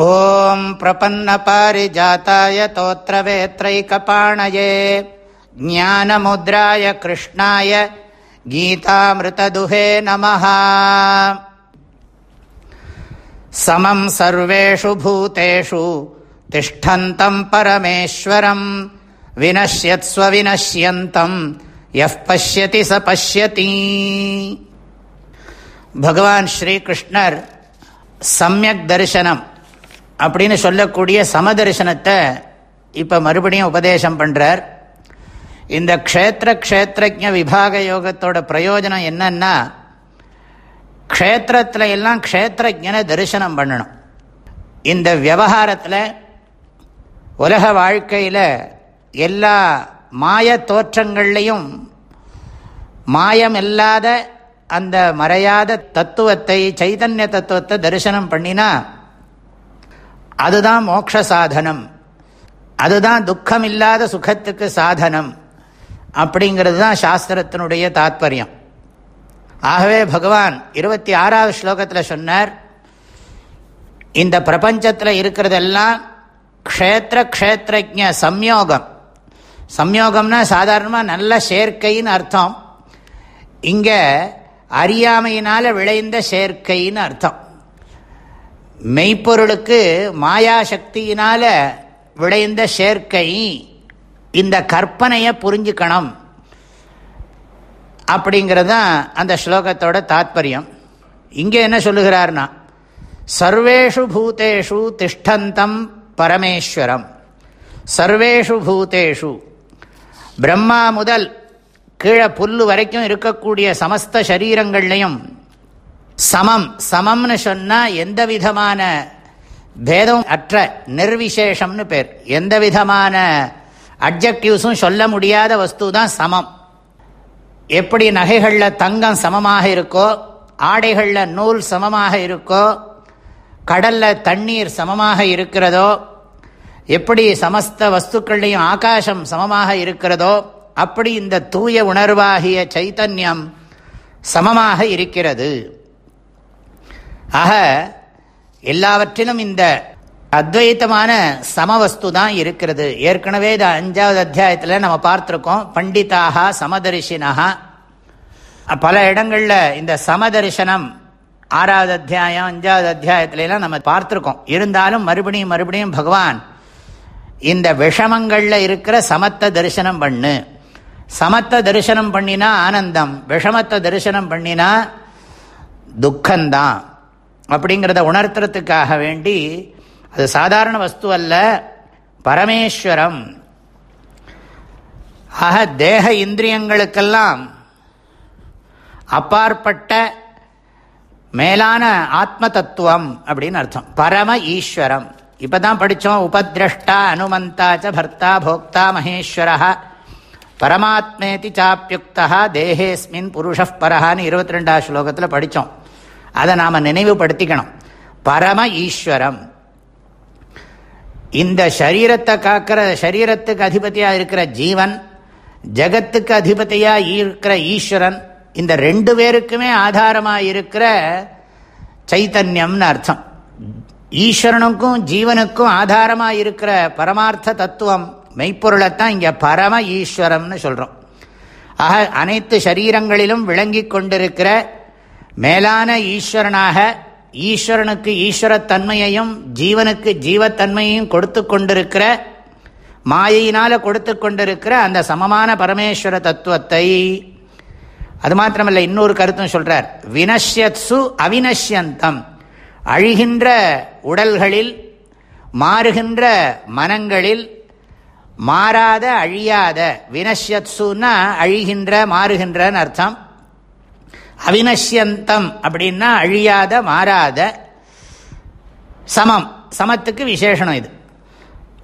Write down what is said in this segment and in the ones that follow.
ॐ प्रपन्नपारिजाताय तोत्रवेत्रैकपाणये, ज्ञानमुद्राय कृष्णाय गीतामृतदुहे नमः। समं सर्वेषु भूतेषु तिष्ठन्तं परमेश्वरं विनश्यत्स्वविनश्यन्तं यः पश्यति स पश्यति। भगवान् श्रीकृष्णर् सम्यक् दर्शनम् அப்படின்னு சொல்லக்கூடிய சமதர்சனத்தை இப்போ மறுபடியும் உபதேசம் பண்ணுறார் இந்த க்ஷேத்திர க்ஷேத்திரஜ விபாக யோகத்தோட பிரயோஜனம் என்னன்னா க்ஷேத்திரத்தில் எல்லாம் க்ஷேத்திரஜனை தரிசனம் பண்ணணும். இந்த விவகாரத்தில் உலக வாழ்க்கையில் எல்லா மாய தோற்றங்கள்லையும் மாயம் இல்லாத அந்த மறையாத தத்துவத்தை சைதன்ய தத்துவத்தை தரிசனம் பண்ணினா அதுதான் மோட்ச சாதனம். அதுதான் துக்கம் இல்லாத சுகத்துக்கு சாதனம். அப்படிங்கிறது தான் சாஸ்திரத்தினுடைய தாத்பரியம். ஆகவே பகவான் இருபத்தி ஆறாவது ஸ்லோகத்தில் சொன்னார் இந்த பிரபஞ்சத்தில் இருக்கிறதெல்லாம் க்ஷேத்திர க்ஷேத்திரஜ சம்யோகம். சம்யோகம்னா சாதாரணமாக நல்ல சேர்க்கைன்னு அர்த்தம். இங்கே அறியாமையினால் விளைந்த சேர்க்கைன்னு அர்த்தம். மெய்ப்பொருளுக்கு மாயாசக்தியினால் விளைந்த சேர்க்கை இந்த கற்பனையை புரிஞ்சுக்கணும். அப்படிங்கிறது தான் அந்த ஸ்லோகத்தோட தாத்பரியம். இங்கே என்ன சொல்லுகிறார்னா சர்வேஷு பூத்தேஷு திஷ்டந்தம் பரமேஸ்வரம். சர்வேஷு பூத்தேஷு பிரம்மா முதல் கீழே புல்லு வரைக்கும் இருக்கக்கூடிய சமஸ்த சரீரங்கள்லையும் சமம். சமம்னு சொன்னால் எந்த விதமான பேதம் அற்ற நிர்விசேஷம்னு பேர். எந்த விதமான அப்ஜெக்டிவ்ஸும் சொல்ல முடியாத வஸ்து தான் சமம். எப்படி நகைகளில் தங்கம் சமமாக இருக்கோ ஆடைகளில் நூல் சமமாக இருக்கோ கடலில் தண்ணீர் சமமாக இருக்கிறதோ எப்படி சமஸ்த வஸ்துக்கள்லையும் ஆகாசம் சமமாக இருக்கிறதோ அப்படி இந்த தூய உணர்வாகிய சைத்தன்யம் சமமாக இருக்கிறது. ஆக எல்லாவற்றிலும் இந்த அத்வைத்தமான சமவஸ்து தான் இருக்கிறது. ஏற்கனவே இது அஞ்சாவது அத்தியாயத்தில் நம்ம பார்த்துருக்கோம். பண்டிதாக சமதரிசினகா பல இடங்களில் இந்த சமதரிசனம் ஆறாவது அத்தியாயம் அஞ்சாவது அத்தியாயத்திலலாம் நம்ம பார்த்துருக்கோம். இருந்தாலும் மறுபடியும் மறுபடியும் பகவான் இந்த விஷமங்களில் இருக்கிற சமத்த தரிசனம் பண்ணு. சமத்த தரிசனம் பண்ணினா ஆனந்தம். விஷமத்தை தரிசனம் பண்ணினா துக்கம்தான். அப்படிங்கிறத உணர்த்துறதுக்காக வேண்டி அது சாதாரண வஸ்து அல்ல பரமேஸ்வரம். ஆக தேக இந்திரியங்களுக்கெல்லாம் அப்பாற்பட்ட மேலான ஆத்ம தத்துவம் அப்படின்னு அர்த்தம். பரம ஈஸ்வரம். இப்போ தான் படித்தோம் உபதிரஷ்டா அனுமந்தாச்ச பர்த்தா போக்தா மகேஸ்வரா பரமாத்மேதி சாப்பியுக்தா தேகேஸ்மின் புருஷ பரஹான்னு இருபத்தி ரெண்டாவது ஸ்லோகத்தில் படித்தோம் அதை நாம் நினைவுபடுத்திக்கணும். பரம ஈஸ்வரம். இந்த சரீரத்தை காக்கிற சரீரத்துக்கு அதிபதியாக இருக்கிற ஜீவன் ஜகத்துக்கு அதிபதியாக இருக்கிற ஈஸ்வரன் இந்த ரெண்டு பேருக்குமே ஆதாரமாக இருக்கிற சைத்தன்யம்னு அர்த்தம். ஈஸ்வரனுக்கும் ஜீவனுக்கும் ஆதாரமாக இருக்கிற பரமார்த்த தத்துவம் மெய்ப்பொருளைத்தான் இங்கே பரம ஈஸ்வரம்னு சொல்கிறோம் ஆக அனைத்து சரீரங்களிலும் விளங்கி கொண்டிருக்கிற மேலான ஈஸ்வரனாக ஈஸ்வரனுக்கு ஈஸ்வரத்தன்மையையும் ஜீவனுக்கு ஜீவத்தன்மையையும் கொடுத்து கொண்டிருக்கிற மாயினால் கொடுத்து கொண்டிருக்கிற அந்த சமமான பரமேஸ்வர தத்துவத்தை அது மாத்திரமல்ல இன்னொரு கருத்தும் சொல்றார். வினஷ்யத்சு அவினஷ்யந்தம். அழிகின்ற உடல்களில் மாறுகின்ற மனங்களில் மாறாத அழியாத வினஷ்யத்சுன்னா அழிகின்ற மாறுகின்றன்னு அர்த்தம். அவினஷ்யந்தம் அப்படின்னா அழியாத மாறாத சமம். சமத்துக்கு விசேஷனம் இது.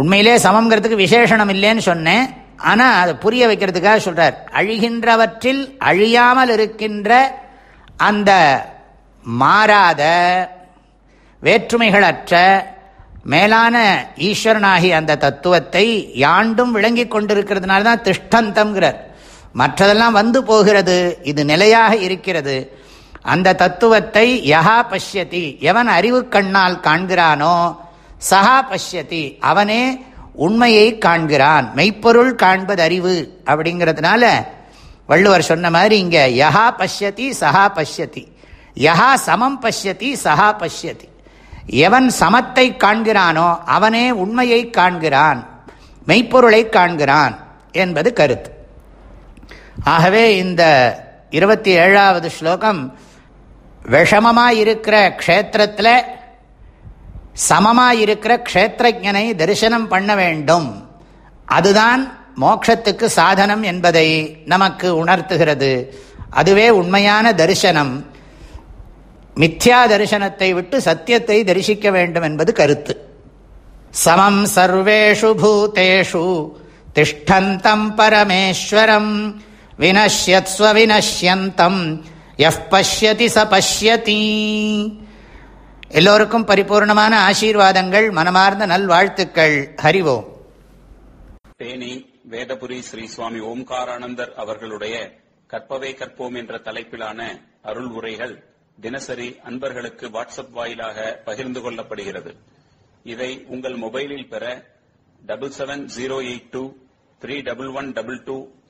உண்மையிலே சமங்கிறதுக்கு விசேஷனம் இல்லைன்னு சொன்னேன். ஆனால் அதை புரிய வைக்கிறதுக்காக சொல்கிறார் அழிகின்றவற்றில் அழியாமல் இருக்கின்ற அந்த மாறாத வேற்றுமைகளற்ற மேலான ஈஸ்வரனாகி அந்த தத்துவத்தை யாண்டும் விளங்கி கொண்டிருக்கிறதுனால தான் திஷ்டந்தம்ங்கிறார். மற்றதெல்லாம் வந்து போகிறது இது நிலையாக இருக்கிறது. அந்த தத்துவத்தை யகா பஷ்யதி எவன் அறிவு கண்ணால் காண்கிறானோ சஹா பஷ்யதி அவனே உண்மையை காண்கிறான். மெய்ப்பொருள் காண்பது அறிவு அப்படிங்கிறதுனால வள்ளுவர் சொன்ன மாதிரி இங்கே யஹா பஷ்யதி சஹா பஷ்யதி. யஹா சமம் பஷ்யதி சஹா பஷ்யதி. எவன் சமத்தை காண்கிறானோ அவனே உண்மையை காண்கிறான். மெய்ப்பொருளை காண்கிறான் என்பது கருத்து. ஆகவே இந்த இருபத்தி ஏழாவது ஸ்லோகம் விஷமமாக இருக்கிற க்ஷேத்திரத்தில் சமமாயிருக்கிற க்ஷேத்திரஜனை தரிசனம் பண்ண வேண்டும். அதுதான் மோட்சத்துக்கு சாதனம் என்பதை நமக்கு உணர்த்துகிறது. அதுவே உண்மையான தரிசனம். மித்யா தரிசனத்தை விட்டு சத்தியத்தை தரிசிக்க வேண்டும் என்பது கருத்து. சமம் சர்வேஷு பூதேஷு திஷ்டந்தம் பரமேஸ்வரம். வினஷ்யத்ஸ்வ வினஷ்யந்தம் எஃப் பஷ்யதி ச பஷ்யதி. எல்லோருக்கும் பரிபூர்ணமான ஆசீர்வாதங்கள் மனமார்ந்த நல்வாழ்த்துக்கள். ஹரிவோம் தேனி வேதபுரி ஸ்ரீ சுவாமி ஓம்காரானந்தர் அவர்களுடைய கற்பவே கற்போம் என்ற தலைப்பிலான அருள் உரைகள் தினசரி அன்பர்களுக்கு வாட்ஸ்அப் வாயிலாக பகிர்ந்து கொள்ளப்படுகிறது. இதை உங்கள் மொபைலில் பெற double seven zero eight two three double one double two